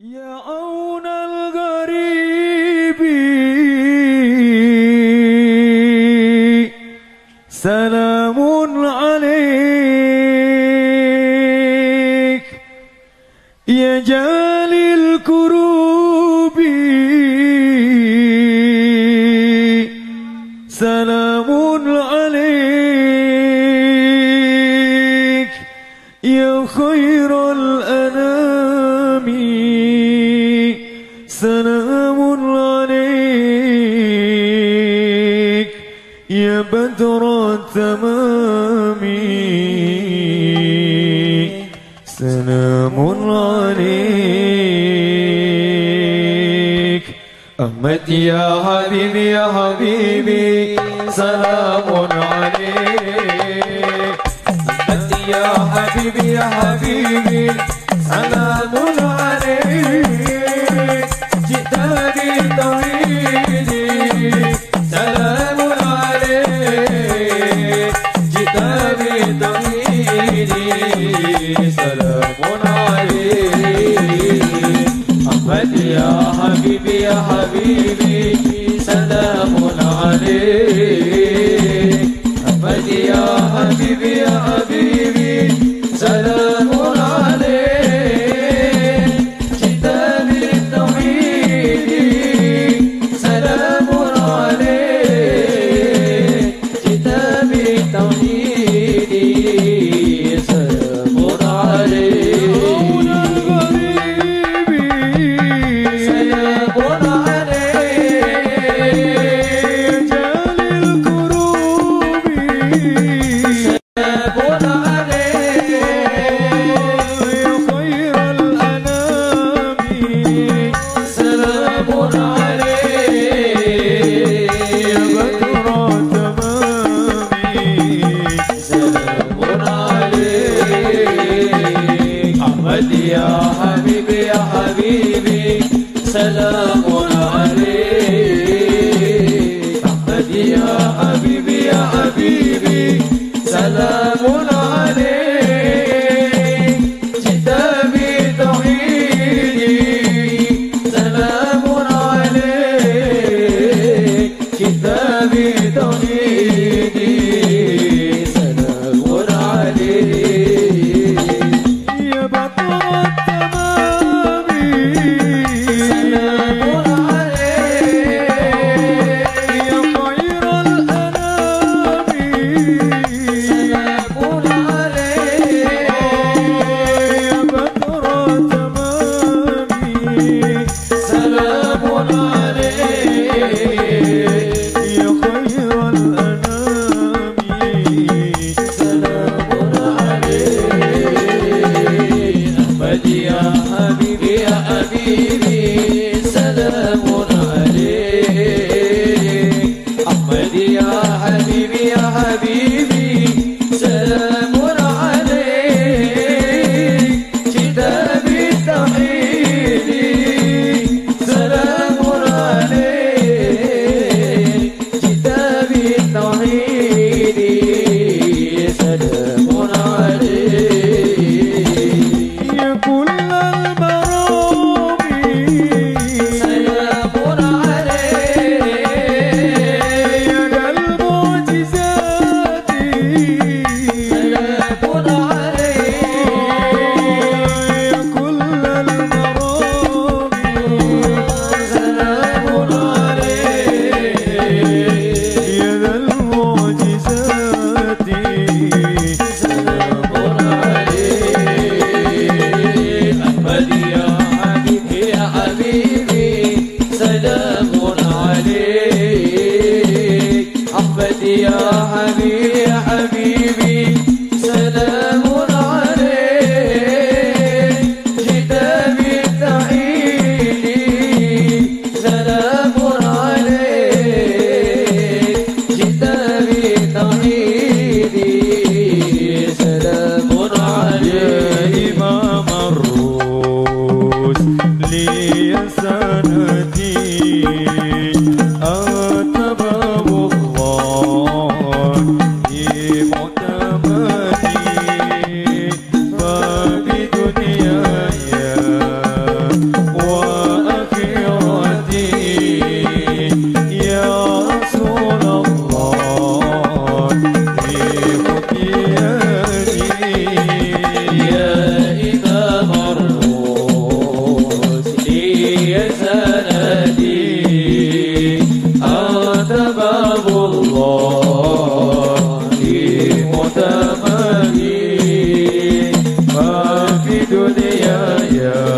يا عون الغريب سلام عليك. يا جالي الكروب بدر التمام. سلام عليك. أمتي يا حبيبي يا حبيبي سلام عليك. أمتي يا حبيبي يا حبيبي سلام بل يا حبيبي يا حبيبي سلام عليك. بل يا حبيبي يا حبيبي سلام حبيبي يا حبيبي. do the yo Vidudaya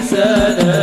بدنياي